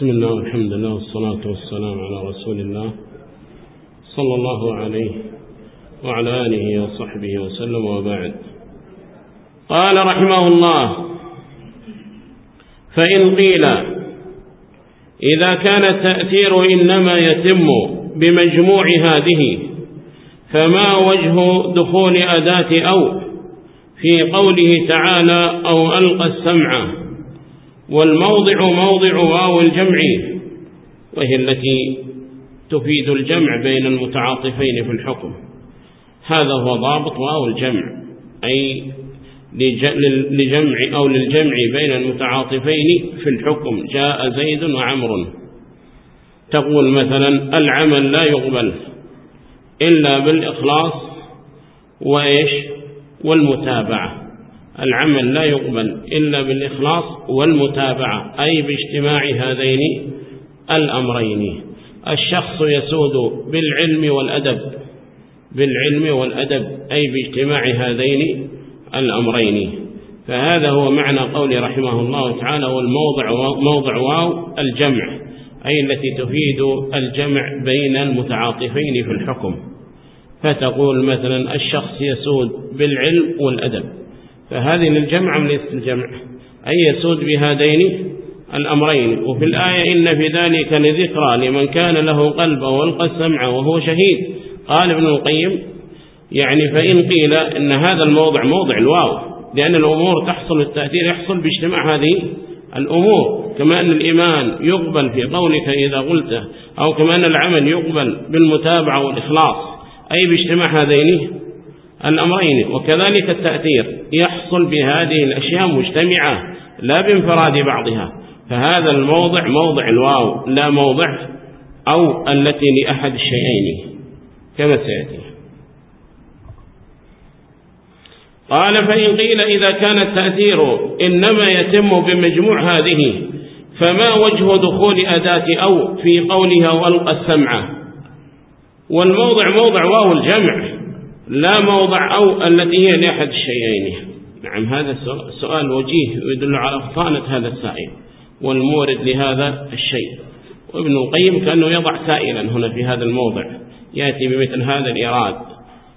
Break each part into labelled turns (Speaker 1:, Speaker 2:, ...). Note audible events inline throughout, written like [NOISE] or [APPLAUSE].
Speaker 1: بسم الله والحمد لله والصلاة والسلام على رسول الله صلى الله عليه وعلى آله وصحبه وسلم وبعد. قال رحمه الله فإن قيل إذا كان التأثير إنما يتم بمجموع هذه فما وجه دخول أداة أو؟ في قوله تعالى أو ألقى السمع والموضع موضع واو الجمع وهي التي تفيد الجمع بين المتعاطفين في الحكم. هذا هو ضابط واو الجمع أي لجمع أو للجمع بين المتعاطفين في الحكم. جاء زيد وعمر. تقول مثلا العمل لا يقبل إلا بالإخلاص وإيش؟ والمتابعة. العمل لا يقبل إلا بالإخلاص والمتابعة أي باجتماع هذين الأمرين. الشخص يسود بالعلم والأدب بالعلم والأدب أي باجتماع هذين الأمرين. فهذا هو معنى قول رحمه الله تعالى والموضع موضع واو الجمع أي التي تفيد الجمع بين المتعاطفين في الحكم. فتقول مثلا الشخص يسود بالعلم والأدب. فهذه للجمع ليست الجمع. أي يسود بهذين الأمرين. وفي الآية إن في ذلك لذكرى لمن كان له قلب وألقى السمع وهو شهيد. قال ابن القيم يعني فإن قيل إن هذا الموضع موضع الواو لأن الأمور تحصل التأثير يحصل باجتماع هذه الأمور. كما أن الإيمان يقبل في قولك إذا قلته أو كما أن العمل يقبل بالمتابعة والإخلاص. أي باجتماع هذين؟ الأمرين وكذلك التأثير يحصل بهذه الأشياء مجتمعة لا بانفراد بعضها. فهذا الموضع موضع الواو لا موضع أو التي لأحد الشيئين. كما سيأتي. قال فإن قيل إذا كان التأثير إنما يتم بمجموع هذه فما وجه دخول أداة أو في قولها والقى السمع؟ والموضع موضع واو الجمع. لا موضع أو التي هي لأحد الشيئين. نعم هذا سؤال وجيه يدل على فطانة هذا السائل والمورد لهذا الشيء. وابن القيم كأنه يضع سائلا هنا في هذا الموضع يأتي بمثل هذا الإراد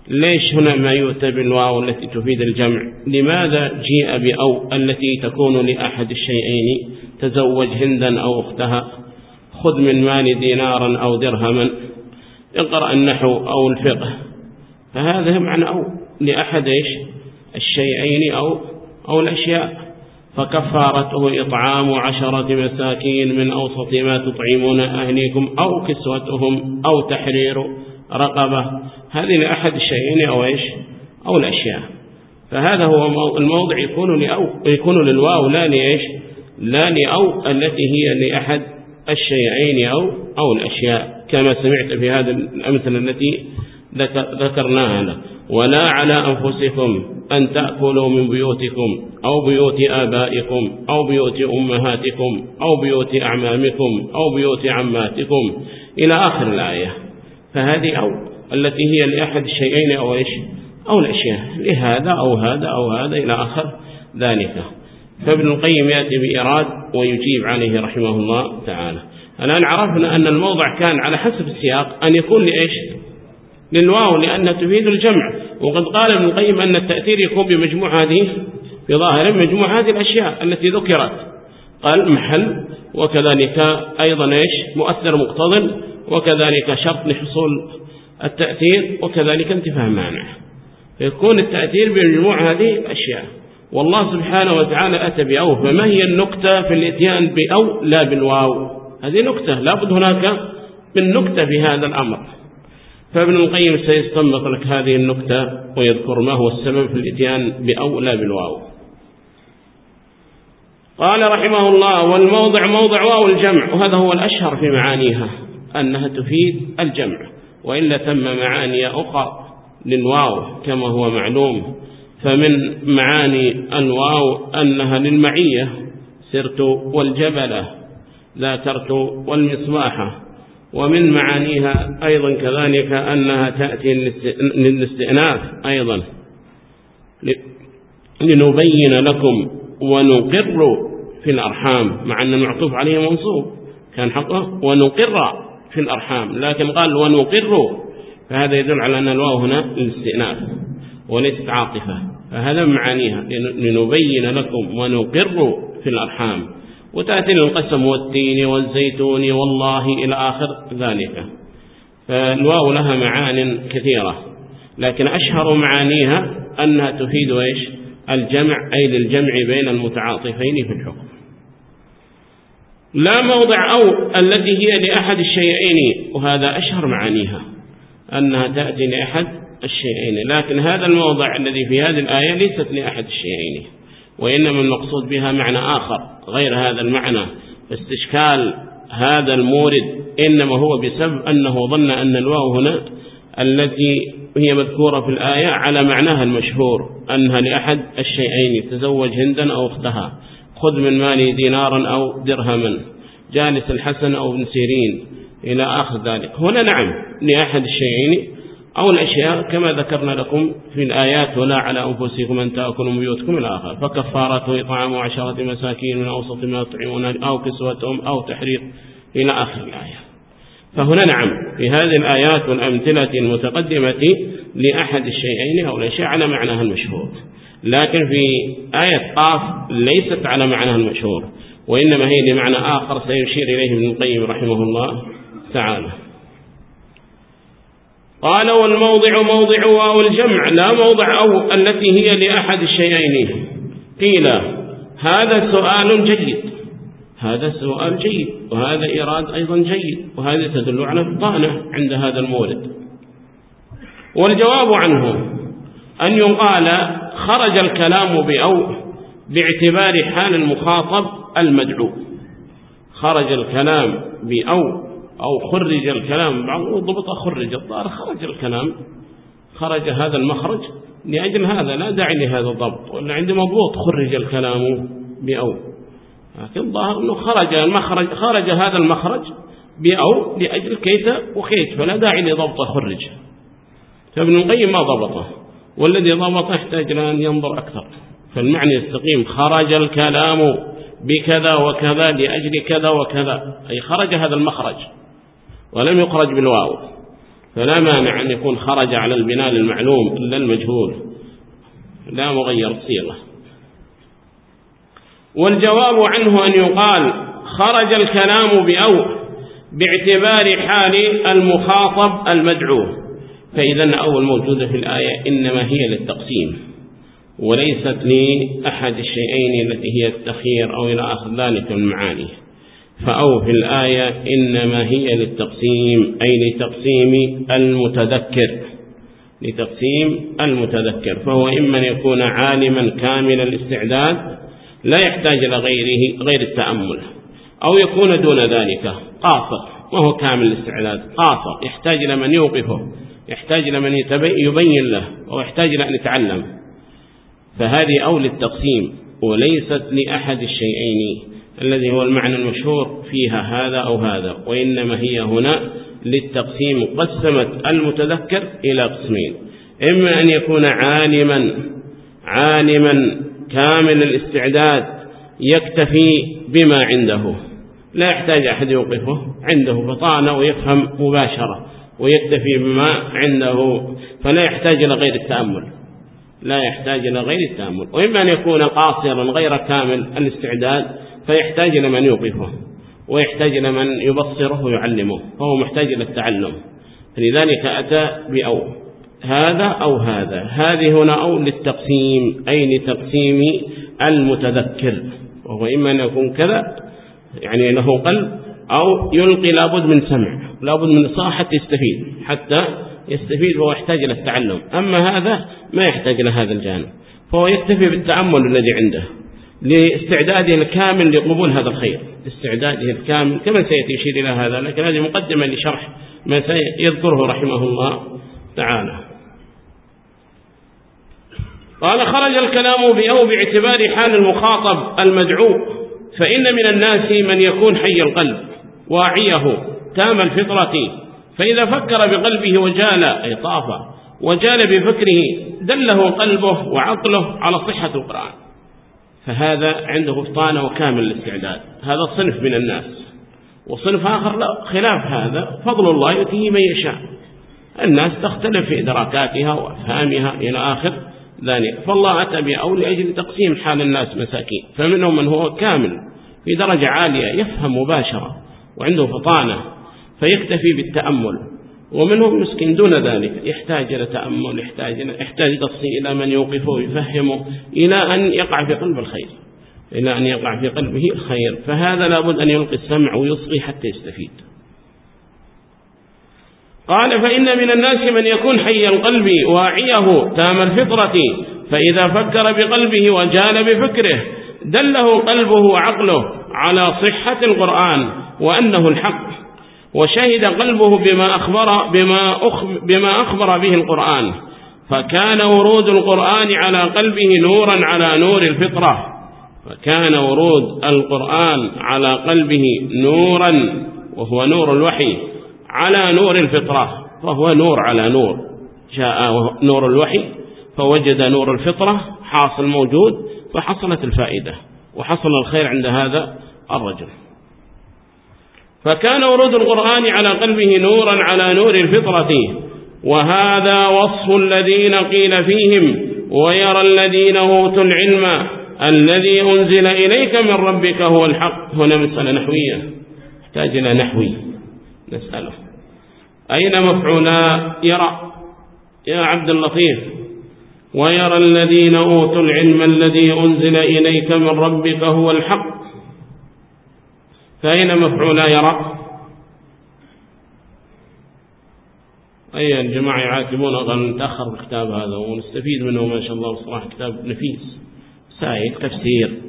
Speaker 1: ليش هنا ما يؤتى بالواو التي تفيد الجمع؟ لماذا جيء بأو التي تكون لأحد الشيئين؟ تزوج هندا أو أختها. خذ من مال دينارا أو درهما. اقرأ النحو أو الفقه. فهذا معنى أو لأحد إيش؟ الشيئين أو أو الأشياء. فكفارته إطعام عشرة مساكين من أوسط ما تطعمون أهليكم أو كسوتهم أو تحرير رقبة. هذه لأحد الشيئين أو إيش؟ أو الأشياء. فهذا هو الموضع يكون لأو يكون للواو لا لإيش؟ لا لأو التي هي لأحد الشيئين أو أو الأشياء. كما سمعت في هذه الأمثلة التي ذكرناها ولا على أنفسكم أن تأكلوا من بيوتكم أو بيوت آبائكم أو بيوت أمهاتكم أو بيوت أعمامكم أو بيوت عماتكم. إلى آخر الآية. فهذه أو التي هي لأحد الشيئين أو إيش؟ أو الأشياء. لهذا أو هذا أو هذا إلى آخر ذلك. فابن القيم يأتي بإراد ويجيب عليه رحمه الله تعالى. الآن عرفنا أن الموضع كان على حسب السياق أن يكون لإيش؟ للواو لأنها تفيد الجمع. وقد قال ابن القيم أن التأثير يكون بمجموع هذه بظاهر مجموع هذه الأشياء التي ذكرت. قال محل وكذلك أيضا إيش؟ مؤثر مقتضن وكذلك شرط لحصول التأثير وكذلك انتفاء مانع فيكون التأثير بمجموع هذه الأشياء والله سبحانه وتعالى أتى بأو فما هي النكتة في الاتيان بأو لا بالواو؟ هذه نكتة لابد هناك من نكتة في هذا الأمر. فابن القيم سيستنبط لك هذه النكتة ويذكر ما هو السبب في الإتيان بأو لا بالواو. قال رحمه الله والموضع موضع واو الجمع وهذا هو الأشهر في معانيها أنها تفيد الجمع وإلا تم معاني أخرى للواو كما هو معلوم. فمن معاني الواو أنها للمعية سرت والجبلة ذاكرت والمصباحة ومن معانيها أيضا كذلك أنها تأتي للاستئناف أيضا. لنبين لكم ونقر في الأرحام مع أن المعطوف عليه منصوب كان حقه ونقر في الأرحام لكن قال ونقر فهذا يدل على أن الواو هنا الاستئناف وليست عاطفة فهذا معانيها لنبين لكم ونقر في الأرحام. وتأتي القسم والتين والزيتون والله إلى آخر ذلك. فالواو لها معان كثيرة لكن أشهر معانيها أنها تفيد إيش؟ الجمع أي للجمع بين المتعاطفين في الحكم. لا موضع أو التي هي لأحد الشيئين وهذا أشهر معانيها أنها تأتي لأحد الشيئين لكن هذا الموضع الذي في هذه الآية ليست لأحد الشيئين. وإنما المقصود بها معنى آخر غير هذا المعنى فاستشكال هذا المورد إنما هو بسبب أنه ظن أن الواو هنا التي هي مذكورة في الآية على معناها المشهور أنها لأحد الشيئين تزوج هندا أو أختها خذ من مالي دينارا أو درهما جالس الحسن أو ابن سيرين إلى آخر ذلك. هنا نعم لأحد الشيئين أو الأشياء كما ذكرنا لكم في الآيات ولا على أنفسكم أن تأكلوا من بيوتكم إلى آخر. فكفارته إطعام عشرة مساكين من أوسط ما يطعمون أو كسوتهم أو تحرير إلى آخر الآية. فهنا نعم في هذه الآيات والأمثلة المتقدمة لأحد الشيئين أو الأشياء على معناها المشهور. لكن في آية قاف ليست على معناها المشهور وإنما هي لمعنى آخر سيشير إليه ابن القيم رحمه الله تعالى. قال والموضع موضع واو الجمع لا موضع أو التي هي لأحد الشيئين. قيل هذا سؤال جيد. هذا سؤال جيد وهذا إيراد أيضا جيد وهذا تدل على الطانة عند هذا المورد والجواب عنه أن يقال خرج الكلام بأو باعتبار حال المخاطب المدعو. خرج الكلام بأو أو خرج الكلام بعض ضبط خرج الظاهر خرج الكلام. خرج هذا المخرج لأجل هذا لا داعي لهذا الضبط ولا عندي مضبوط خرج الكلام بأو. لكن ظاهر أنه خرج المخرج خرج هذا المخرج بأو لأجل كيت وكيت فلا داعي لضبط خرج. فابن القيم ما ضبطه والذي ضبط يحتاج لأن ينظر أكثر. فالمعنى يستقيم خرج الكلام بكذا وكذا لأجل كذا وكذا أي خرج هذا المخرج. ولم يخرج بالواو. فلا مانع أن يكون خرج على البناء المعلوم إلا المجهول. لا مغير الصيغة والجواب عنه أن يقال خرج الكلام بأو باعتبار حال المخاطب المدعو. فإذا أول موجودة في الآية إنما هي للتقسيم وليست لأحد الشيئين التي هي التخيير أو إلى آخر ذلك المعاني. فأو في الآية إنما هي للتقسيم أي لتقسيم المتذكر لتقسيم المتذكر فهو إما أن يكون عالما كامل الاستعداد لا يحتاج إلى غيره غير التأمل أو يكون دون ذلك قاصر وهو كامل الاستعداد قاصر يحتاج إلى من يوقفه يحتاج إلى من يبين له أو يحتاج إلى أن يتعلم. فهذه أو للتقسيم وليست لأحد الشيئين. الذي هو المعنى المشهور فيها هذا أو هذا وإنما هي هنا للتقسيم قسمت المتذكر إلى قسمين. إما أن يكون عالما عالما كامل الاستعداد يكتفي بما عنده. لا يحتاج أحد يوقفه عنده فطانة ويفهم مباشرة ويكتفي بما عنده فلا يحتاج إلى غير التأمل. لا يحتاج إلى غير التأمل. وإما أن يكون قاصرا غير كامل الاستعداد فيحتاج إلى من يوقفه ويحتاج إلى من يبصره ويعلمه فهو محتاج إلى التعلم. فلذلك أتى بأو هذا أو هذا. هذه هنا أو للتقسيم أي لتقسيم المتذكر وهو إما أن يكون كذا يعني له قلب أو يلقي لابد من سمع لابد من صاحة يستفيد حتى يستفيد وهو يحتاج إلى التعلم. أما هذا ما يحتاج إلى هذا الجانب فهو يكتفي بالتأمل الذي عنده. لاستعداده الكامل لقبول هذا الخير. استعداده الكامل كما سيأتي يشير إلى هذا لكن هذه مقدمة لشرح ما سيذكره رحمه الله تعالى. قال خرج الكلام بأو باعتبار حال المخاطب المدعو فإن من الناس من يكون حي القلب واعيه تام الفطرة فإذا فكر بقلبه وجال أي طاف وجال بفكره دله قلبه وعقله على صحة القرآن. فهذا عنده فطانة وكامل الاستعداد هذا صنف من الناس. وصنف آخر لا خلاف هذا. فضل الله يؤتيه من يشاء. الناس تختلف في إدراكاتها وأفهامها إلى آخر ذلك. فالله أتى بأول لأجل تقسيم حال الناس مساكين. فمنهم من هو كامل في درجة عالية يفهم مباشرة وعنده فطانة فيكتفي بالتأمل. ومنهم مسكين دون ذلك يحتاج إلى تأمل يحتاج إلى يحتاج إلى من يوقفه ويفهمه إلى أن يقع في قلب الخير. إلى أن يقع في قلبه الخير. فهذا لابد أن يلقي السمع ويصغي حتى يستفيد. قال فإن من الناس من يكون حي القلب واعيه تام الفطرة فإذا فكر بقلبه وجال بفكره دله قلبه وعقله على صحة القرآن وأنه الحق. وشهد قلبه بما أخبر, بما, بما أخبر به القرآن. فكان ورود القرآن على قلبه نورا على نور الفطرة. فكان ورود القرآن على قلبه نورا وهو نور الوحي على نور الفطرة فهو نور على نور. جاء نور الوحي فوجد نور الفطرة حاصل موجود فحصلت الفائدة وحصل الخير عند هذا الرجل. فكان ورود القرآن على قلبه نورا على نور الفطرة وهذا وصف الذين قيل فيهم ويرى الذين أوتوا العلم الذي أنزل إليك من ربك هو الحق. هنا مسألة نحوية احتاج إلى نحوي نسأله. أين مفعولا يرى؟ يا عبد اللطيف ويرى الذين أوتوا العلم الذي أنزل إليك من ربك هو الحق. فأين مفعولا يرى؟ أي الجماعة يعاتبون قال نتأخر الكتاب هذا ونستفيد منه ما شاء الله صراحة كتاب نفيس. سائل تفسير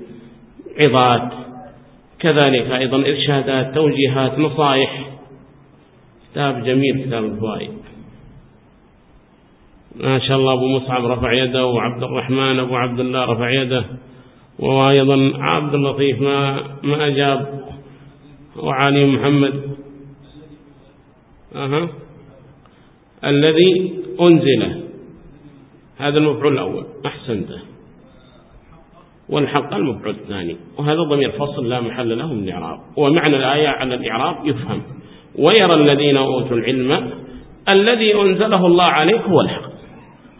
Speaker 1: عظات كذلك أيضا إرشادات توجيهات نصائح كتاب جميل كتاب الفوائد ما شاء الله أبو مصعب رفع يده وعبد الرحمن أبو عبد الله رفع يده. وأيضا عبد اللطيف ما ما أجاب وعلي محمد. أها. الذي أنزل. هذا المفعول الأول. أحسنته والحق المفعول الثاني. وهذا ضمير فصل لا محل له من الإعراب. ومعنى الآية على الإعراب يفهم. ويرى الذين أوتوا العلم الذي أنزله الله عليك هو الحق.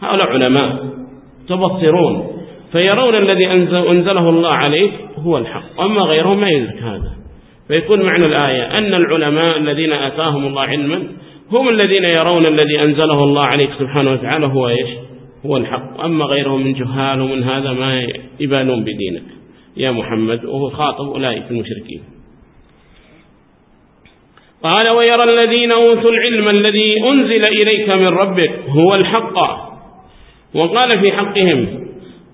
Speaker 1: هؤلاء علماء. تبصرون فيرون الذي أنزله الله عليك هو الحق. أما غيرهم ما يدرك هذا. فيكون معنى الآية أن العلماء الذين أتاهم الله علما هم الذين يرون الذي أنزله الله عليك سبحانه وتعالى هو إيش؟ هو الحق. أما غيرهم من جهال ومن هذا ما يبالون بدينك. يا محمد وهو خاطب أولئك المشركين. قال ويرى الذين أوتوا العلم الذي أنزل إليك من ربك هو الحق. وقال في حقهم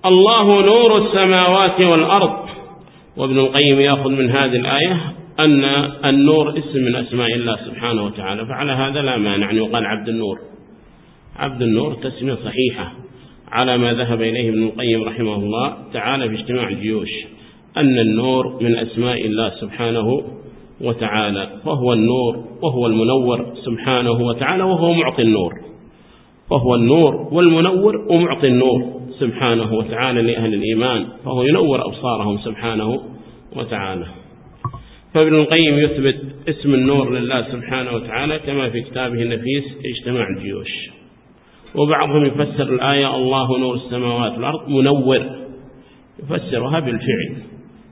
Speaker 1: الله نور السماوات والأرض. وابن القيم يأخذ من هذه الآية أن النور اسم من أسماء الله سبحانه وتعالى فعلى هذا لا مانع. أن يقال عبد النور. عبد النور تسمية صحيحة على ما ذهب إليه ابن القيم رحمه الله تعالى في اجتماع الجيوش أن النور من أسماء الله سبحانه وتعالى فهو النور وهو المنور سبحانه وتعالى وهو معطي النور. فهو النور والمنور ومعطي النور سبحانه وتعالى لأهل الإيمان فهو ينور أبصارهم سبحانه وتعالى. فابن القيم يثبت اسم النور لله سبحانه وتعالى كما في كتابه النفيس اجتماع الجيوش. وبعضهم يفسر الآية الله نور السماوات والأرض منور. يفسرها بالفعل.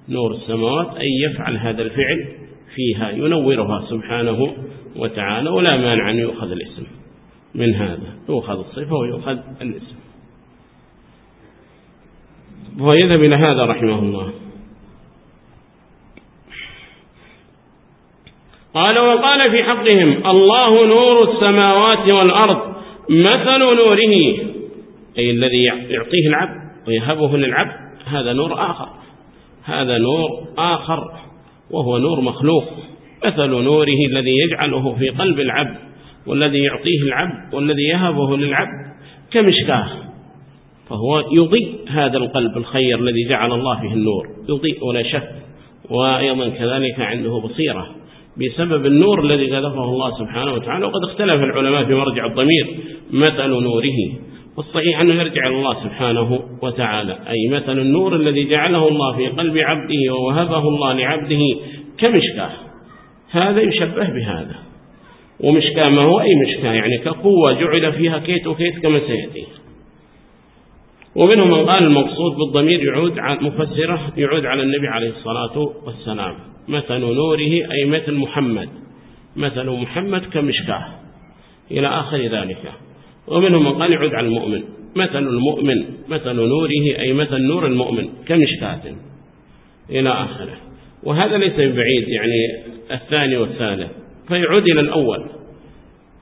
Speaker 1: نور السماوات أي يفعل هذا الفعل فيها ينورها سبحانه وتعالى ولا مانع أن يؤخذ الاسم من هذا. يؤخذ الصفة ويؤخذ الاسم. ويذهب إلى هذا رحمه الله. قال وقال في حقهم الله نور السماوات والأرض مثل نوره. أي الذي يعطيه العبد ويهبه للعبد هذا نور آخر. هذا نور آخر وهو نور مخلوق. مثل نوره الذي يجعله في قلب العبد والذي يعطيه العبد والذي يهبه للعبد كمشكاة. فهو يضيء هذا القلب الخير الذي جعل الله فيه النور يضيء ولا شك وأيضا كذلك عنده بصيرة. بسبب النور الذي قذفه الله سبحانه وتعالى وقد اختلف العلماء في مرجع الضمير مثل نوره. والصحيح أنه يرجع الله سبحانه وتعالى أي مثل النور الذي جعله الله في قلب عبده ووهبه الله لعبده كمشكاة. هذا يشبه بهذا. ومشكاة ما هو؟ أي مشكاة؟ يعني كقوة جعل فيها كيت وكيت كما سيأتي. ومنهم من قال المقصود بالضمير يعود على مفسرة يعود على النبي عليه الصلاة والسلام. مثل نوره أي مثل محمد مثل محمد كمشكاة إلى آخر ذلك. ومنهم من قال يعود على المؤمن مثل المؤمن مثل نوره أي مثل نور المؤمن كمشكاة إلى آخره. وهذا ليس ببعيد يعني الثاني والثالث فيعود إلى الأول.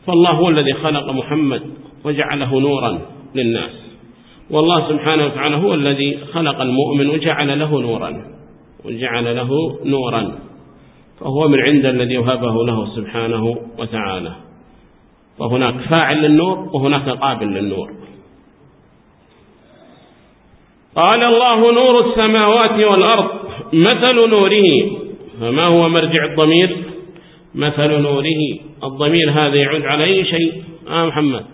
Speaker 1: فالله هو الذي خلق محمد وجعله نورا للناس. والله سبحانه وتعالى هو الذي خلق المؤمن وجعل له نورا. وجعل له نورا فهو من عند الذي وهبه له سبحانه وتعالى. فهناك فاعل للنور وهناك قابل للنور. قال الله نور السماوات والأرض مثل نوره. فما هو مرجع الضمير؟ مثل نوره. الضمير هذا يعود على أي شيء؟ آه محمد.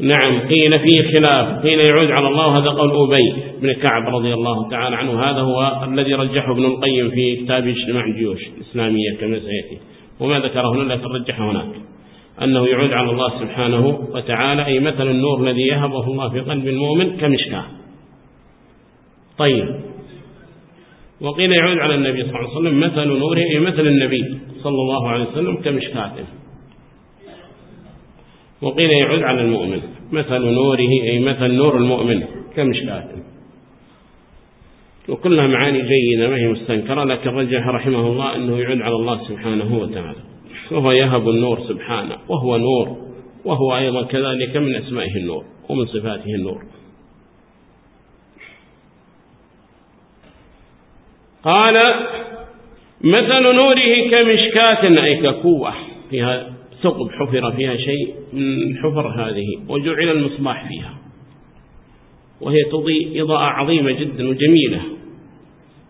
Speaker 1: نعم قيل فيه خلاف قيل يعود على الله هذا قول أبي بن كعب رضي الله تعالى عنه. هذا هو الذي رجحه ابن القيم في كتاب اجتماع الجيوش الإسلامية كما سيأتي. وما ذكره هنا لكن رجحه هناك. أنه يعود على الله سبحانه وتعالى أي مثل النور الذي يهبه الله في قلب المؤمن كمشكاة. طيب. وقيل يعود على النبي صلى الله عليه وسلم مثل نوره أي مثل النبي صلى الله عليه وسلم كمشكاة. وقيل يعود على المؤمن. مثل نوره أي مثل نور المؤمن كمشكاة وكلها معاني جيدة ما هي مستنكرة لكن رجح رحمه الله أنه يعود على الله سبحانه وتعالى. وهو يهب النور سبحانه وهو نور وهو أيضا كذلك من أسمائه النور ومن صفاته النور. قال مثل نوره كمشكاة أي ككوة فيها ثقب حفر فيها شيء من حفر هذه وجعل المصباح فيها. وهي تضيء إضاءة عظيمة جدا وجميلة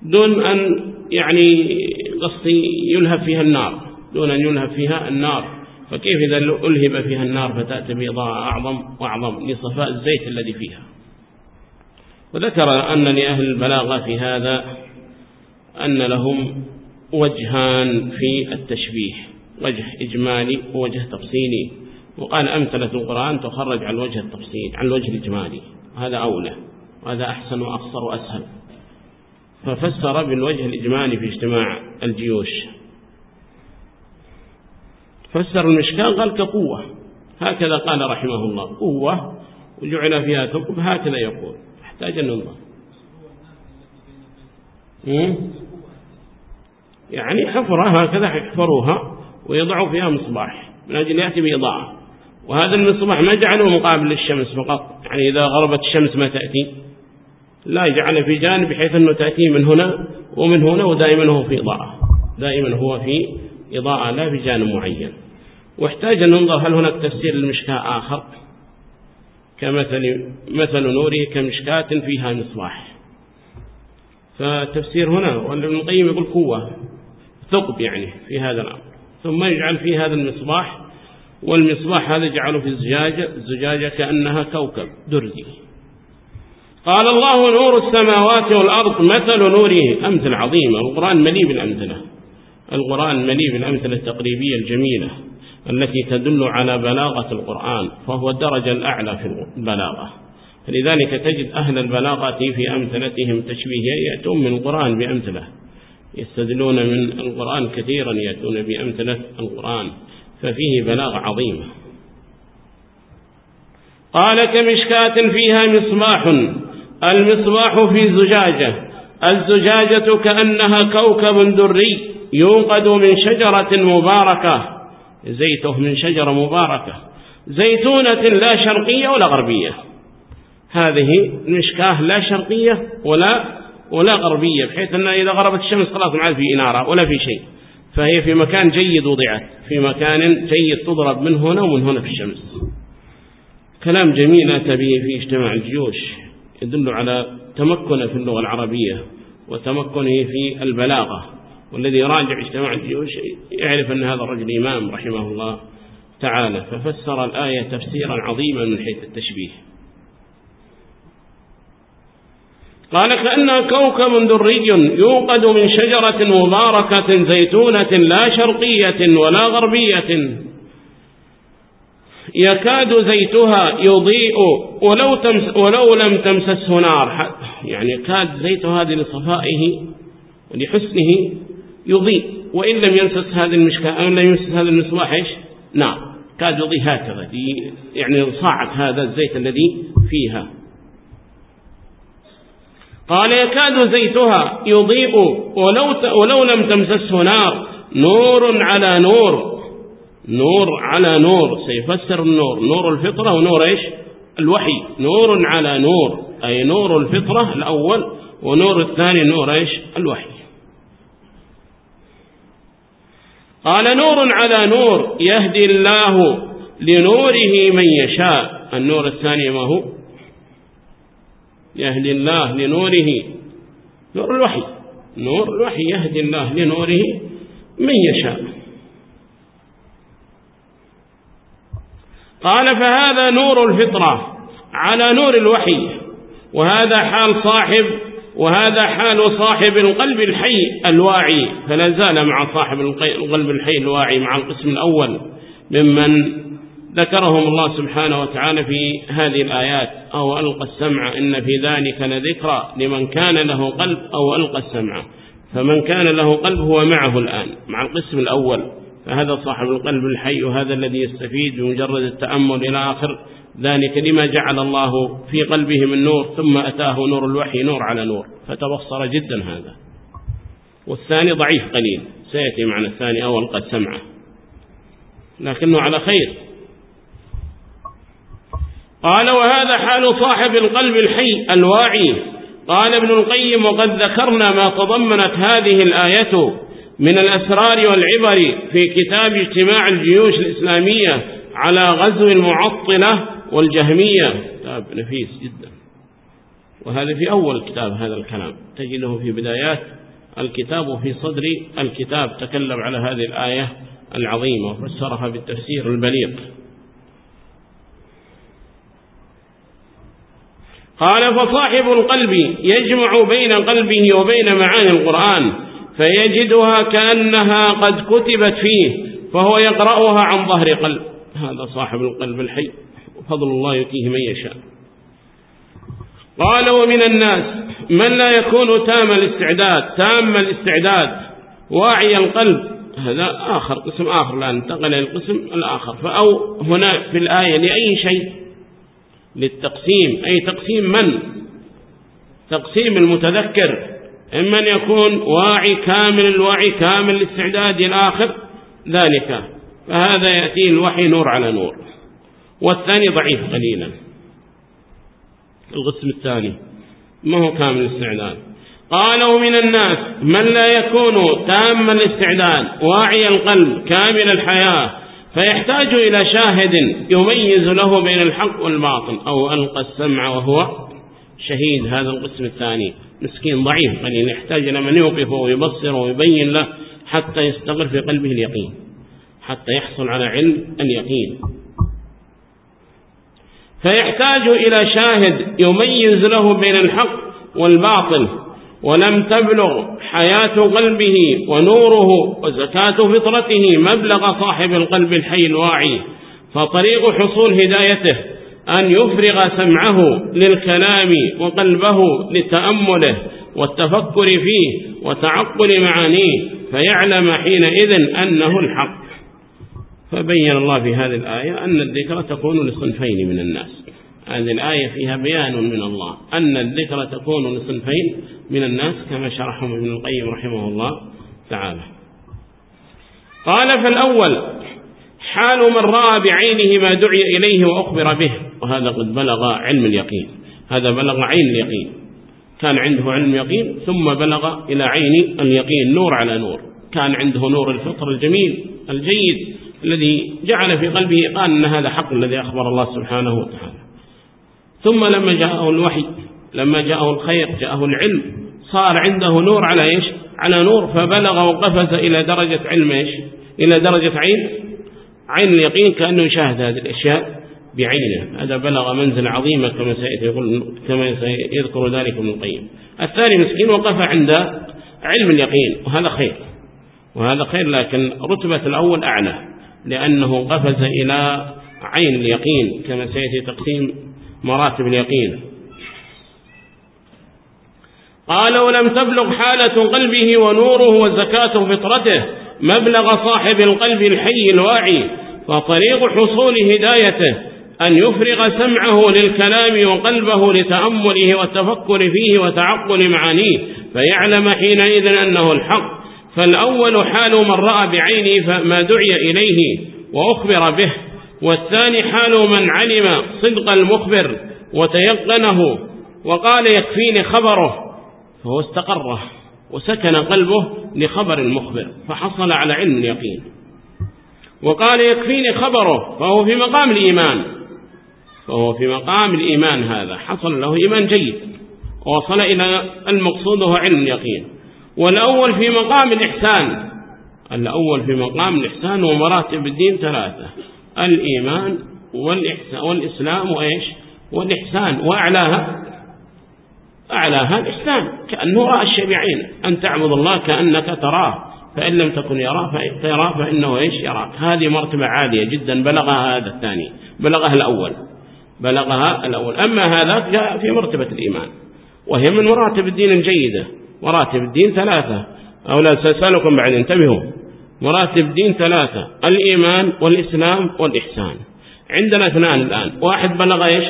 Speaker 1: دون أن يعني قصدي يلهب فيها النار دون أن يلهب فيها النار. فكيف إذا ألهب فيها النار فتأتي بإضاءة أعظم وأعظم لصفاء الزيت الذي فيها؟ وذكر أن لأهل البلاغة في هذا أن لهم وجهان في التشبيه. وجه إجمالي ووجه تفصيلي. وقال أمثلة القرآن تخرج على الوجه التفصيلي على الوجه الإجمالي. هذا أولى وهذا أحسن وأقصر وأسهل. ففسر بالوجه الإجمالي في اجتماع الجيوش. فسر المشكال قال كقوة. هكذا قال رحمه الله قوة وجعل فيها ثقب هكذا يقول. احتاج أن ننظر يعني حفرة هكذا يحفروها ويضعوا فيها مصباح من أجل يأتي بإضاءة. وهذا المصباح ما جعله مقابل للشمس فقط. يعني إذا غربت الشمس ما تأتي. لا يجعل في جانب بحيث أنه تأتي من هنا ومن هنا ودائما هو في إضاءة. دائما هو في إضاءة لا في جانب معين. واحتاج أن ننظر هل هناك تفسير للمشكاة آخر؟ كمثل مثل نوره كمشكاة فيها مصباح. فتفسير هنا وابن القيم يقول قوة ثقب يعني في هذا الأمر. ثم يجعل في هذا المصباح والمصباح هذا جعله في الزجاجة الزجاجة كأنها كوكب درزي قال الله نور السماوات والأرض مثل نوره. أمثل عظيمة القرآن مليء بالأمثلة. القرآن مليء بالأمثلة التقريبية الجميلة التي تدل على بلاغة القرآن فهو الدرجة الأعلى في البلاغة. فلذلك تجد أهل البلاغة في أمثلتهم تشبيه يأتون من القرآن بأمثلة. يستدلون من القرآن كثيرا يأتون بأمثلة القرآن ففيه بلاغ عظيمة قال كمشكاة فيها مصباح. المصباح في زجاجة. الزجاجة كأنها كوكب دري يوقد من شجرة مباركة. زيته من شجرة مباركة. زيتونة لا شرقية ولا غربية. هذه المشكاه لا شرقية ولا ولا غربية بحيث أن إذا غربت الشمس خلاص ما في إنارة ولا في شيء. فهي في مكان جيد وضعت في مكان جيد تضرب من هنا ومن هنا في الشمس. كلام جميل أتى به في اجتماع الجيوش يدل على تمكنه في اللغة العربية وتمكنه في البلاغة. والذي راجع اجتماع الجيوش يعرف أن هذا الرجل إمام رحمه الله تعالى ففسر الآية تفسيرا عظيما من حيث التشبيه. قال كأنها كوكب دري يوقد من شجرة مباركة زيتونة لا شرقية ولا غربية. يكاد زيتها يضيء ولو, تمس ولو لم تمسسه نار. يعني كاد زيت هذه لصفائه ولحسنه يضيء. وإن لم يمسس هذه المشكاة أو لم يمسس هذا المصباح إيش؟ نار. كاد يضيء هكذا. يعني صاعت هذا الزيت الذي فيها. قال يكاد زيتها يضيء ولو, ولو لم تمسسه نار. نور على نور. نور على نور. سيفسر النور. نور الفطرة ونور إيش؟ الوحي. نور على نور. أي نور الفطرة الأول ونور الثاني نور إيش؟ الوحي. قال نور على نور. يهدي الله لنوره من يشاء. النور الثاني ما هو؟ يهدي الله لنوره. نور الوحي. نور الوحي يهدي الله لنوره من يشاء. قال فهذا نور الفطرة على نور الوحي. وهذا حال صاحب وهذا حال صاحب القلب الحي الواعي. فلا زال مع صاحب القلب الحي الواعي مع القسم الأول. ممن ذكرهم الله سبحانه وتعالى في هذه الآيات. أو ألقى السمع إن في ذلك لذكرى لمن كان له قلب أو ألقى السمع. فمن كان له قلب هو معه الآن مع القسم الأول. فهذا صاحب القلب الحي وهذا الذي يستفيد بمجرد التأمل إلى آخر. ذلك لما جعل الله في قلبه من نور ثم أتاه نور الوحي نور على نور. فتبصر جدا هذا. والثاني ضعيف قليل سيأتي معنى الثاني أول قد سمعه لكنه على خير. قال وهذا حال صاحب القلب الحي الواعي. قال ابن القيم وقد ذكرنا ما تضمنت هذه الآية من الأسرار والعبر في كتاب اجتماع الجيوش الإسلامية على غزو المعطلة والجهمية. كتاب نفيس جدا. وهذا في أول كتاب هذا الكلام. تجده في بدايات الكتاب وفي صدر الكتاب. تكلم على هذه الآية العظيمة وفسرها بالتفسير البليغ. قال فصاحب القلب يجمع بين قلبه وبين معاني القرآن فيجدها كأنها قد كتبت فيه فهو يقرأها عن ظهر قلب. هذا صاحب القلب الحي. وفضل الله يتيه من يشاء. قال ومن الناس من لا يكون تام الاستعداد تام الاستعداد واعي القلب. هذا آخر قسم آخر لا انتقل إلى القسم الآخر. فأو هنا في الآية لأي شيء للتقسيم. أي تقسيم من؟ تقسيم المتذكر. إما أن يكون واعي كامل الوعي كامل الاستعداد الآخر ذلك فهذا يأتي الوحي نور على نور. والثاني ضعيف قليلا. القسم الثاني ما هو كامل الاستعداد. قالوا من الناس من لا يكون تام الاستعداد واعي القلب كامل الحياة فيحتاج إلى شاهد يميز له بين الحق والباطل أو ألقى السمع وهو شهيد. هذا القسم الثاني مسكين ضعيف قليل. يحتاج إلى من يوقفه ويبصر ويبين له حتى يستقر في قلبه اليقين حتى يحصل على علم اليقين. فيحتاج إلى شاهد يميز له بين الحق والباطل ولم تبلغ حياة قلبه ونوره وزكاة فطرته مبلغ صاحب القلب الحي الواعي. فطريق حصول هدايته أن يفرغ سمعه للكلام وقلبه لتأمله والتفكر فيه وتعقل معانيه فيعلم حينئذ أنه الحق. فبين الله في هذه الآية أن الذكرى تكون لصنفين من الناس. هذه الآية فيها بيان من الله أن الذكرى تكون لصنفين من الناس كما شرحهم ابن القيم رحمه الله تعالى. قال فالأول حال من رأى بعينه ما دعي إليه وأخبر به وهذا قد بلغ علم اليقين. هذا بلغ عين اليقين. كان عنده علم يقين ثم بلغ إلى عين اليقين نور على نور. كان عنده نور الفطر الجميل الجيد الذي جعل في قلبه قال أن هذا حق الذي أخبر الله سبحانه وتعالى. ثم لما جاءه الوحي لما جاءه الخير جاءه العلم. صار عنده نور على إيش؟ على نور فبلغ وقفز إلى درجة علم إيش؟ إلى درجة عين عين اليقين كأنه يشاهد هذه الأشياء بعينه. هذا بلغ منزل عظيمة كما كما سيذكر ذلك ابن القيم. الثاني مسكين وقف عند علم اليقين وهذا خير. وهذا خير لكن رتبة الأول أعلى لأنه قفز إلى عين اليقين كما سيأتي تقسيم مراتب اليقين. قال ولم تبلغ حالة قلبه ونوره وزكاة فطرته مبلغ صاحب القلب الحي الواعي فطريق حصول هدايته أن يفرغ سمعه للكلام وقلبه لتأمله والتفكر فيه وتعقل معانيه فيعلم حينئذ أنه الحق. فالأول حال من رأى بعينه ما دعي إليه وأخبر به والثاني حال من علم صدق المخبر وتيقنه وقال يكفيني خبره. فهو استقره وسكن قلبه لخبر المخبر فحصل على علم اليقين. وقال يكفيني خبره فهو في مقام الإيمان. فهو في مقام الإيمان هذا حصل له إيمان جيد. ووصل إلى المقصود وهو علم اليقين. والأول في مقام الإحسان. الأول في مقام الإحسان ومراتب الدين ثلاثة الإيمان والإحسان والإسلام وإيش؟ والإحسان. وأعلاها أعلاها الإحسان كأنه رأى الشيء بعينه أن تعبد الله كأنك تراه فإن لم تكن يراه فيراه فإنه إيش؟ يراك. هذه مرتبة عالية جدا. بلغها هذا الثاني. بلغها الأول. بلغها الأول. أما هذا جاء في مرتبة الإيمان. وهي من مراتب الدين الجيدة. مراتب الدين ثلاثة. أو سأسألكم بعد انتبهوا. مراتب الدين ثلاثة. الإيمان والإسلام والإحسان. عندنا اثنان الآن. واحد بلغ إيش؟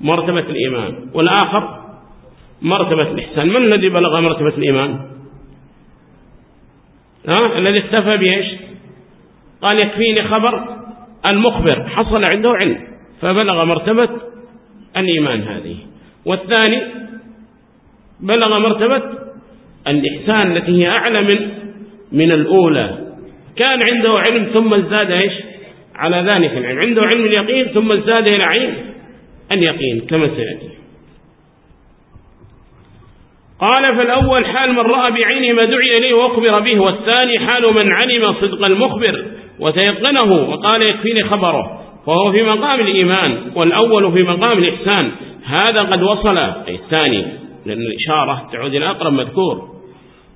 Speaker 1: مرتبة الإيمان. والآخر مرتبة الإحسان. من الذي بلغ مرتبة الإيمان؟ ها؟ الذي اكتفى بإيش؟ قال يكفيني خبر المخبر. حصل عنده علم فبلغ مرتبة الإيمان هذه. والثاني بلغ مرتبة الإحسان التي هي أعلى من من الأولى. كان عنده علم ثم ازداد إيش؟ على ذلك العلم. عنده علم اليقين ثم ازداد إلى عين اليقين كما سيأتي. قال فالأول حال من رأى بعينه ما دعي إليه وأخبر به والثاني حال من علم صدق المخبر وتيقنه وقال يكفيني خبره وهو في مقام الإيمان والأول في مقام الإحسان. هذا قد وصل أي الثاني لأن الإشارة تعود إلى أقرب مذكور.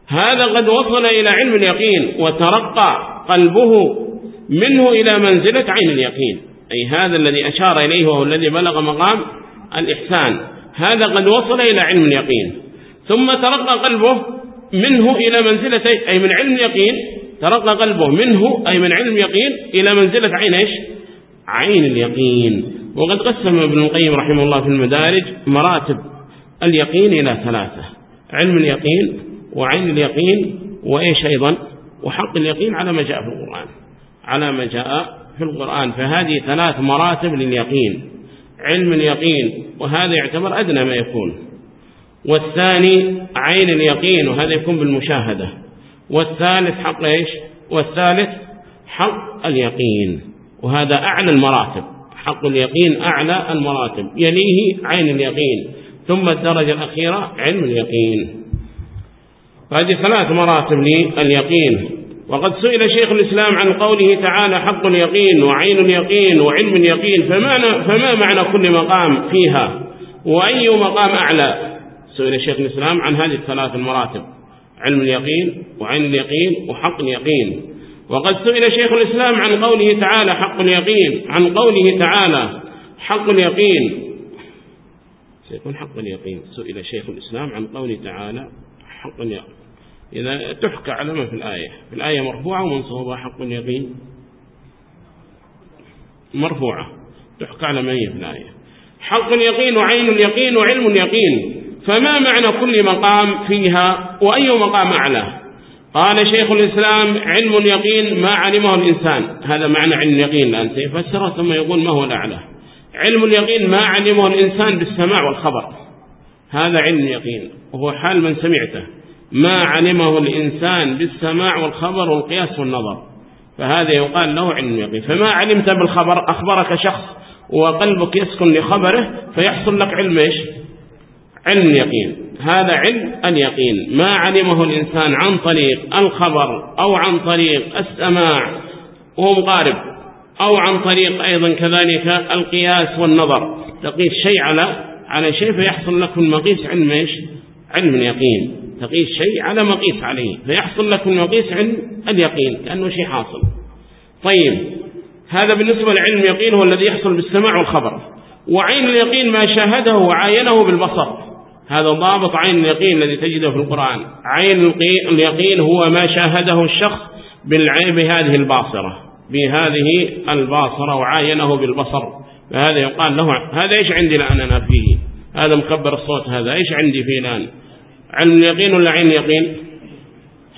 Speaker 1: هذا قد وصل إلى علم اليقين وترقى قلبه منه إلى منزلة عين اليقين أي هذا الذي أشار إليه وهو الذي بلغ مقام الإحسان. هذا قد وصل إلى علم اليقين. ثم ترقى قلبه منه إلى منزلة أي من علم اليقين ترقى قلبه منه أي من علم اليقين إلى منزلة عين إيش؟ عين اليقين. وقد قسم ابن القيم رحمه الله في المدارج مراتب اليقين إلى ثلاثة علم اليقين وعين اليقين وإيش أيضا؟ وحق اليقين على ما جاء في القرآن على ما جاء في القرآن. فهذه ثلاث مراتب لليقين علم اليقين وهذا يعتبر أدنى ما يكون. والثاني عين اليقين وهذا يكون بالمشاهدة. والثالث حق إيش؟ والثالث حق اليقين وهذا أعلى المراتب. حق اليقين أعلى المراتب. يليه عين اليقين ثم الدرجة الأخيرة علم اليقين. فهذه ثلاث مراتب لليقين. وقد سئل شيخ الإسلام عن قوله تعالى حق اليقين وعين اليقين وعلم اليقين فمعنى فما معنى كل مقام فيها؟ وأي مقام أعلى؟ سئل شيخ الإسلام عن هذه الثلاث المراتب علم اليقين وعين اليقين وحق اليقين. وقد سئل شيخ الإسلام عن قوله تعالى حق اليقين عن قوله تعالى حق اليقين. سيكون حق اليقين. سئل شيخ الإسلام عن قوله تعالى حق اليقين. إذا تحكى على ما في الآية. في الآية مرفوعة ومنصوبة حق اليقين. مرفوعة. تحكى على ما هي في الآية. حق اليقين وعين اليقين وعلم اليقين. فما معنى كل مقام فيها وأي مقام أعلى؟ قال شيخ الإسلام علم اليقين ما علمه الإنسان. هذا معنى علم اليقين الآن. سيفسره ثم يقول ما هو الأعلى؟ علم اليقين ما علمه الإنسان بالسماع والخبر. هذا علم اليقين. وهو حال من سمعته. ما علمه الإنسان بالسماع والخبر والقياس والنظر. فهذا يقال له علم اليقين. فما علمت بالخبر أخبرك شخص وقلبك يسكن لخبره فيحصل لك علم إيش؟ علم اليقين هذا علم اليقين ما علمه الإنسان عن طريق الخبر أو عن طريق السماع وهو مقارب أو عن طريق أيضا كذلك القياس والنظر. تقيس شيء على على شيء فيحصل لك المقيس علم إيش؟ علم اليقين تقيس شيء على مقيس عليه فيحصل لك المقيس علم اليقين كأنه شيء حاصل. طيب هذا بالنسبة لعلم اليقين هو الذي يحصل بالسماع والخبر. وعين اليقين ما شاهده وعاينه بالبصر. هذا ضابط عين اليقين الذي تجده في القرآن. عين اليقين هو ما شاهده الشخص بالعين بهذه الباصرة. بهذه الباصرة وعاينه بالبصر. فهذا يقال له هذا إيش عندي الآن أنا فيه؟ هذا مكبر الصوت هذا إيش عندي فيه الآن؟ علم اليقين ولا عين اليقين؟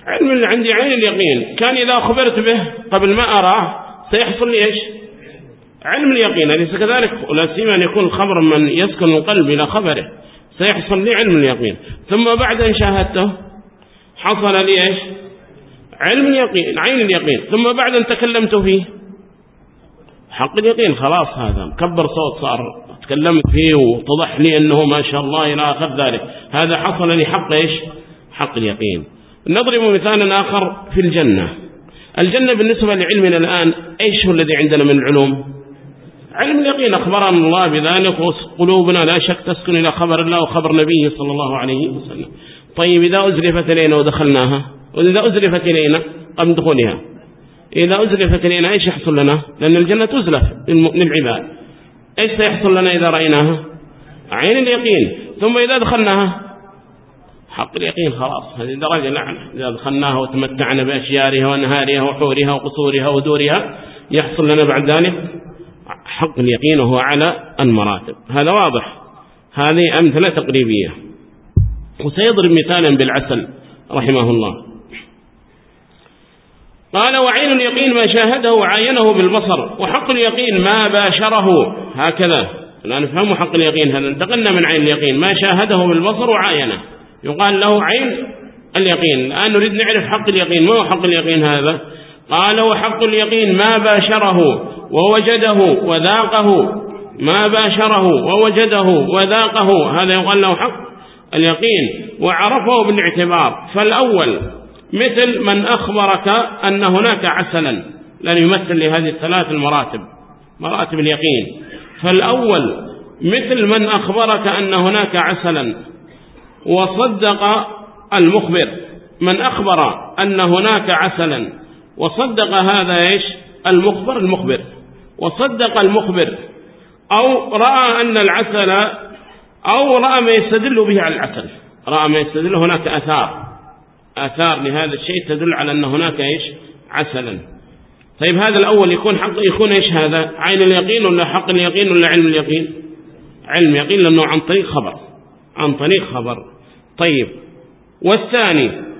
Speaker 1: علم اللي عندي عين اليقين. كان إذا أخبرت به قبل ما أراه سيحصل لي إيش؟ علم اليقين. أليس كذلك؟ ولا سيما أن يكون الخبر من يسكن القلب إلى خبره. سيحصل لي علم اليقين. ثم بعد أن شاهدته حصل لي إيش؟ علم اليقين عين اليقين. ثم بعد أن تكلمت فيه حق اليقين خلاص هذا كبر صوت صار تكلمت فيه واتضح لي أنه ما شاء الله إلى آخر ذلك. هذا حصل لي حق إيش؟ حق اليقين. نضرب مثالا آخر في الجنة. الجنة بالنسبة لعلمنا الآن إيش هو الذي عندنا من العلوم علم اليقين أخبرنا الله بذلك وقلوبنا لا شك تسكن إلى خبر الله وخبر نبيه صلى الله عليه وسلم. طيب إذا أزلفت إلينا ودخلناها وإذا أزلفت إلينا قبل دخولها. إذا أزلفت إلينا إيش يحصل لنا؟ لأن الجنة تزلف للعباد. إيش سيحصل لنا إذا رأيناها؟ عين اليقين. ثم إذا دخلناها؟ حق اليقين خلاص. هذه درجة لعنة. إذا دخلناها وتمتعنا بأشيارها وأنهارها وحورها وقصورها ودورها يحصل لنا بعد ذلك؟ حق اليقين وهو على المراتب. هذا واضح. هذه أمثلة تقريبية. وسيضرب مثالا بالعسل رحمه الله. قال وعين اليقين ما شاهده وعاينه بالبصر وحق اليقين ما باشره. هكذا. الآن نفهم حق اليقين هذا انتقلنا من عين اليقين؟ ما شاهده بالبصر وعاينه يقال له عين اليقين. الآن نريد نعرف حق اليقين. ما هو حق اليقين هذا؟ قال وحق اليقين ما باشره ووجده وذاقه ما باشره ووجده وذاقه هذا يقال له حق اليقين. وعرفه بالاعتبار فالأول مثل من أخبرك أن هناك عسلا لن يمثل لهذه الثلاث المراتب مراتب اليقين. فالأول مثل من أخبرك أن هناك عسلا وصدق المخبر من أخبر أن هناك عسلا وصدق هذا إيش؟ المخبر المخبر. وصدق المخبر. أو رأى أن العسل أو رأى ما يستدل به على العسل. رأى ما يستدل هناك أثار. آثار لهذا الشيء تدل على أن هناك إيش؟ عسلا. طيب هذا الأول يكون حق يكون إيش هذا؟ عين اليقين ولا حق اليقين ولا علم اليقين؟ علم يقين لأنه عن طريق خبر. عن طريق خبر. طيب والثاني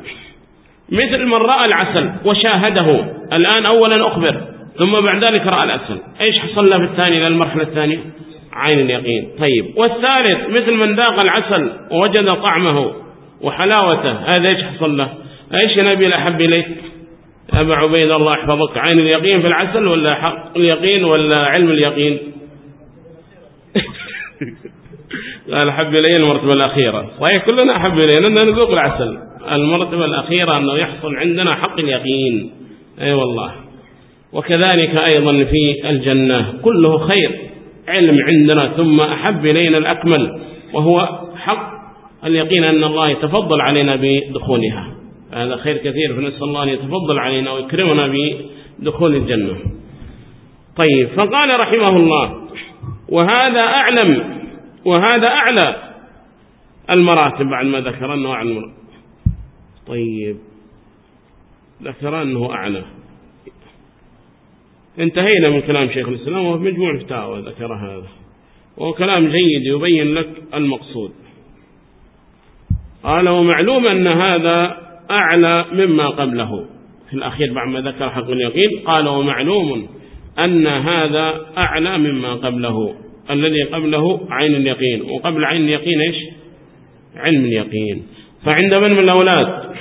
Speaker 1: مثل من رأى العسل وشاهده. الآن أولا أخبر ثم بعد ذلك رأى العسل. إيش حصل له في الثاني؟ للمرحلة الثانية؟ عين اليقين. طيب. والثالث مثل من ذاق العسل ووجد طعمه وحلاوته هذا إيش حصل له؟ إيش نبي الأحب إليك؟ أبا عبيد الله أحفظك عين اليقين في العسل ولا حق اليقين ولا علم اليقين؟ [LAUGHS] قال أحب إلي المرتبة الأخيرة. صحيح كلنا أحب إلينا أن نذوق العسل. المرتبة الأخيرة أنه يحصل عندنا حق اليقين. أي والله. وكذلك أيضا في الجنة كله خير علم عندنا ثم أحب إلينا الأكمل. وهو حق اليقين أن الله يتفضل علينا بدخولها. هذا خير كثير فنسأل الله أن يتفضل علينا ويكرمنا بدخول الجنة. طيب فقال رحمه الله وهذا أعلم وهذا أعلى المراتب بعد ما ذكر أنه أعلى المراتب. طيب ذكر أنه أعلى. انتهينا من كلام شيخ الإسلام وفي مجموع الفتاوى ذكر هذا. وهو كلام جيد يبين لك المقصود. قال ومعلوم أن هذا أعلى مما قبله. في الأخير بعد ما ذكر حق اليقين قال ومعلوم أن هذا أعلى مما قبله. الذي قبله عين اليقين. وقبل عين اليقين إيش؟ علم اليقين. فعند من من الأولاد؟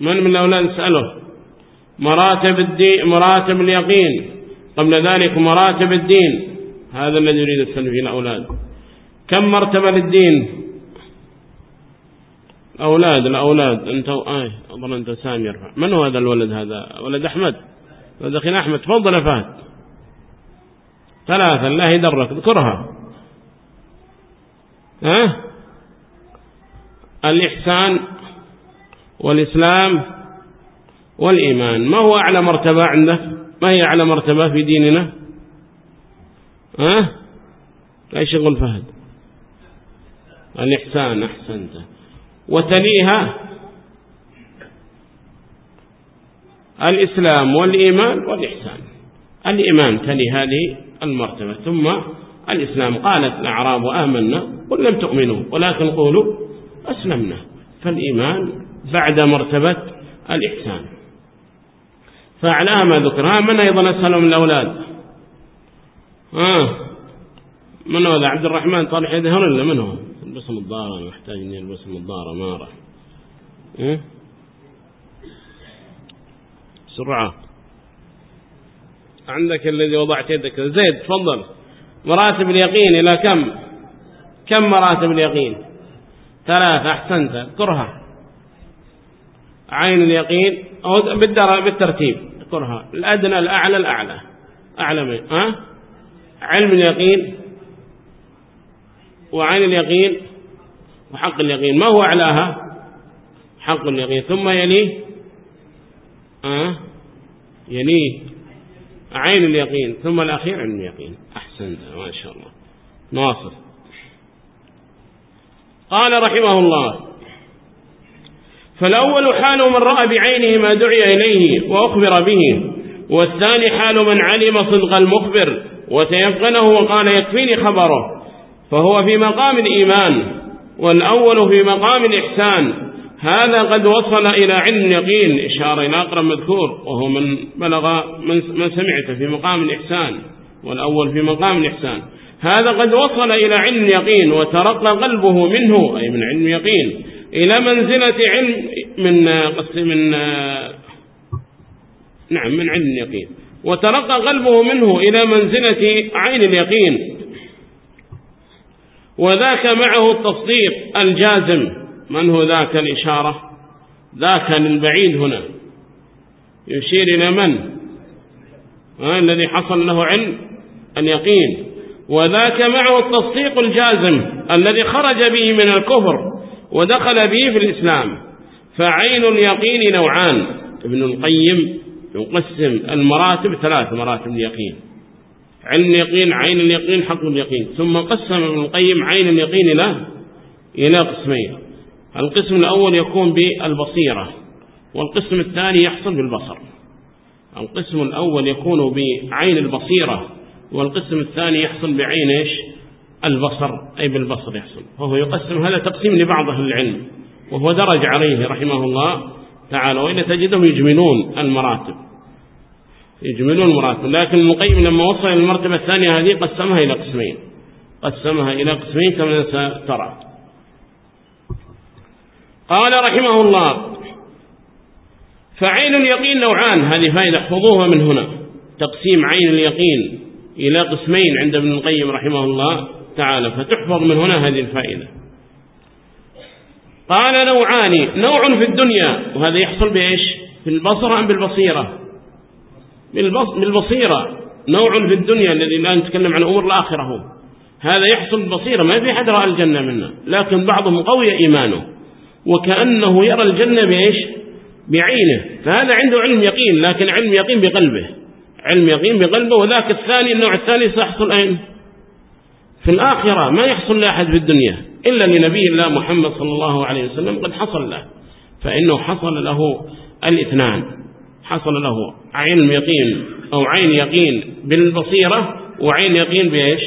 Speaker 1: من من الأولاد اسأله مراتب الدين مراتب اليقين. قبل ذلك مراتب الدين. هذا الذي يريد السلف في الأولاد. كم مرتبة للدين؟ أولاد الأولاد. أنت آه أظن أنت سامي يرفع. من هو هذا الولد هذا؟ ولد أحمد. دخين أحمد. تفضل فهد. ثلاثة الله يدرك ذكرها ها؟ الإحسان والإسلام والإيمان. ما هو أعلى مرتبة عنده؟ ما هي أعلى مرتبة في ديننا؟ ها؟ إيش يقول فهد؟ الإحسان أحسنت. وتليها الإسلام والإيمان والإحسان. الإيمان تلي هذه المرتبة. ثم الإسلام قالت الأعراب آمنا قل لم تؤمنوا ولكن قولوا أسلمنا. فالإيمان بعد مرتبة الإحسان. فأعلاها ما ذكر ها من أيضا أسهلهم الأولاد؟ ها من هذا عبد الرحمن طالح يده ولا من هو؟ يلبس نظارة محتاج أن يلبس نظارة ما راح. إيه؟ سرعة. عندك الذي وضعت يدك. زيد تفضل. مراتب اليقين إلى كم؟ كم مراتب اليقين؟ ثلاثة أحسنت. اذكرها عين اليقين أو بالترتيب. اذكرها الأدنى الأعلى الأعلى. أعلى من ها؟ علم اليقين وعين اليقين وحق اليقين. ما هو أعلاها؟ حق اليقين. ثم يليه أه؟ يليه. عين اليقين ثم الأخير علم اليقين. أحسن ما شاء الله. ناصر. قال رحمه الله فالأول حال من رأى بعينه ما دعي إليه وأخبر به والثاني حال من علم صدق المخبر وتيقنه وقال يكفيني خبره. فهو في مقام الإيمان والأول في مقام الإحسان هذا قد وصل إلى علم يقين إشارة إلى أقرب مذكور وهو من بلغ من, سمعته في مقام الإحسان والأول في مقام الإحسان. هذا قد وصل إلى علم يقين وترقى قلبه منه أي من علم يقين إلى منزلة علم من من نعم من علم اليقين وترقى قلبه منه إلى منزلة عين اليقين. وذاك معه التصديق الجازم. من هو ذاك الإشارة؟ ذاك للبعيد هنا. يشير إلى من؟ الذي حصل له علم اليقين. وذاك معه التصديق الجازم الذي خرج به من الكفر ودخل به في الإسلام. فعين اليقين نوعان. ابن القيم يقسم المراتب ثلاث مراتب اليقين. علم اليقين عين اليقين حق اليقين. ثم قسم ابن القيم عين اليقين إلى إلى قسمين. القسم الأول يكون بالبصيرة والقسم الثاني يحصل بالبصر. القسم الأول يكون بعين البصيرة والقسم الثاني يحصل بعين إيش؟ البصر أي بالبصر يحصل. وهو يقسم هذا تقسيم لبعض أهل العلم وهو درج عليه رحمه الله تعالى وإن تجدهم يجملون المراتب. يجملون المراتب. لكن المقيم لما وصل المرتبة الثانية هذه قسمها إلى قسمين. قسمها إلى قسمين كما سترى. قال رحمه الله فعين اليقين نوعان هذه فائدة احفظوها من هنا. تقسيم عين اليقين إلى قسمين عند ابن القيم رحمه الله تعالى فتحفظ من هنا هذه الفائدة. قال نوعان نوع في الدنيا وهذا يحصل بإيش؟ في البصر أم بالبصيرة؟ بالبصيرة. نوع في الدنيا الذي الآن نتكلم عن أمور الآخرة هذا يحصل بالبصيرة ما في حد رأى الجنة منا لكن بعضهم قوي إيمانه. وكأنه يرى الجنة بإيش؟ بعينه. فهذا عنده علم يقين لكن علم يقين بقلبه. علم يقين بقلبه وذاك الثاني النوع الثاني سيحصل أين؟ في الآخرة. ما يحصل لأحد في الدنيا إلا لنبي الله محمد صلى الله عليه وسلم قد حصل له. فإنه حصل له الاثنان. حصل له علم يقين أو عين يقين بالبصيرة وعين يقين بإيش؟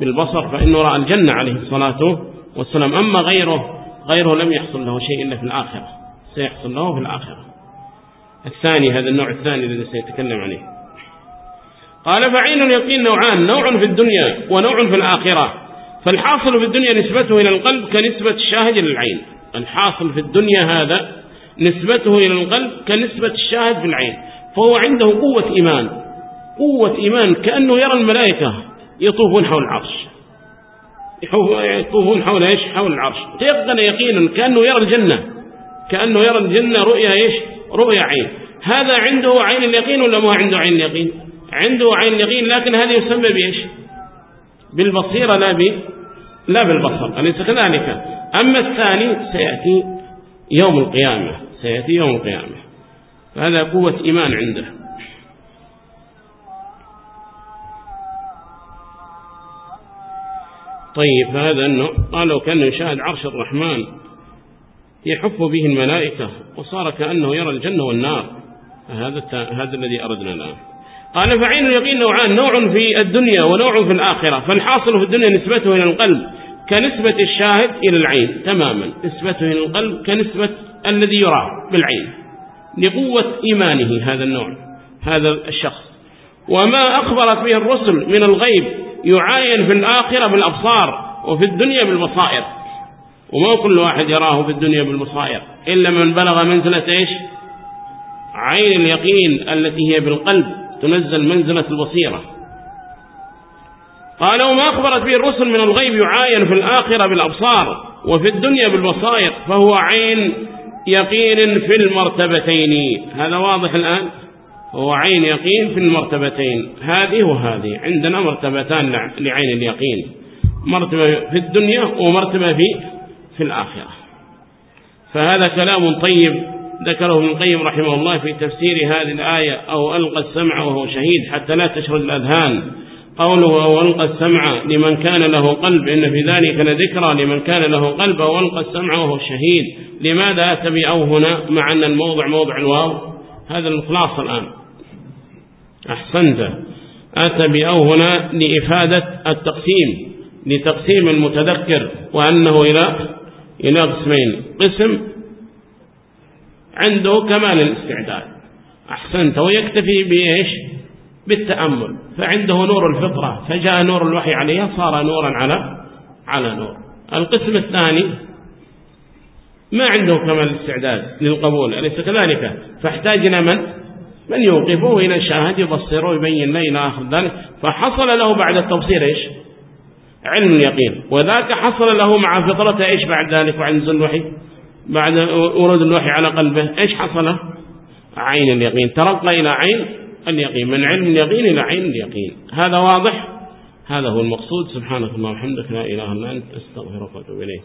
Speaker 1: بالبصر. فإنه رأى الجنة عليه الصلاة والسلام. أما غيره غيره لم يحصل له شيء إلا في الآخرة. سيحصل له في الآخرة. الثاني هذا النوع الثاني الذي سيتكلم عليه. قال فعين اليقين نوعان نوع في الدنيا ونوع في الآخرة. فالحاصل في الدنيا نسبته إلى القلب كنسبة الشاهد للعين. الحاصل في الدنيا هذا نسبته إلى القلب كنسبة الشاهد في العين. فهو عنده قوة إيمان. قوة إيمان كأنه يرى الملائكة يطوفون حول العرش. يطوفون حول إيش؟ حول العرش. تيقن يقينا كأنه يرى الجنة. كأنه يرى الجنة رؤيا إيش؟ رؤيا عين. هذا عنده عين اليقين ولا ما عنده عين اليقين؟ عنده عين اليقين لكن هذا يسمى بإيش؟ بالبصيرة لا ب لا بالبصر أليس كذلك؟ أما الثاني سيأتي يوم القيامة. سيأتي يوم القيامة. فهذا قوة إيمان عنده. طيب هذا أنه قالوا كأنه يشاهد عرش الرحمن يحف به الملائكة وصار كأنه يرى الجنة والنار هذا هذا الذي أردنا الآن. قال فعين اليقين نوعان نوع في الدنيا ونوع في الآخرة فالحاصل في الدنيا نسبته إلى القلب كنسبة الشاهد إلى العين تماما نسبته إلى القلب كنسبة الذي يرى بالعين لقوة إيمانه هذا النوع هذا الشخص. وما أخبرت به الرسل من الغيب يعاين في الآخرة بالأبصار وفي الدنيا بالبصائر وما كل واحد يراه في الدنيا بالبصائر إلا من بلغ منزلة إيش؟ عين اليقين التي هي بالقلب تنزل منزلة البصيرة. قال وما أخبرت به الرسل من الغيب يعاين في الآخرة بالأبصار وفي الدنيا بالبصائر فهو عين يقين في المرتبتين. هذا واضح الآن؟ هو عين يقين في المرتبتين. هذه وهذه. عندنا مرتبتان لعين اليقين. مرتبة في الدنيا ومرتبة في في الآخرة. فهذا كلام طيب ذكره ابن القيم رحمه الله في تفسير هذه الآية أو ألقى السمع وهو شهيد حتى لا تشرد الأذهان. قوله أو ألقى السمع لمن كان له قلب إن في ذلك لذكرى لمن كان له قلب أو ألقى السمع وهو شهيد. لماذا أتى بأو هنا مع أن الموضع موضع الواو هذا الخلاص الآن. أحسنت. أتى بأو هنا لإفادة التقسيم لتقسيم المتذكر وأنه إلى إلى قسمين. قسم عنده كمال الاستعداد. أحسنت. ويكتفي بإيش؟ بالتأمل. فعنده نور الفطرة. فجاء نور الوحي عليها صار نورا على على نور. القسم الثاني ما عنده كمال الاستعداد للقبول أليس كذلك؟ فاحتاج إلى من؟ من يوقفه إلى شاهد يبصره يبين له إلى آخر ذلك. فحصل له بعد التبصير إيش؟ علم اليقين وذاك حصل له مع فطرته إيش بعد ذلك؟ بعد نزول الوحي. بعد ورود الوحي على قلبه. إيش حصل؟ عين اليقين. ترقى إلى عين اليقين. من علم اليقين إلى عين اليقين. هذا واضح؟ هذا هو المقصود. سبحانك اللهم وبحمدك. لا إله إلا أنت. أستغفرك وأتوب إليك.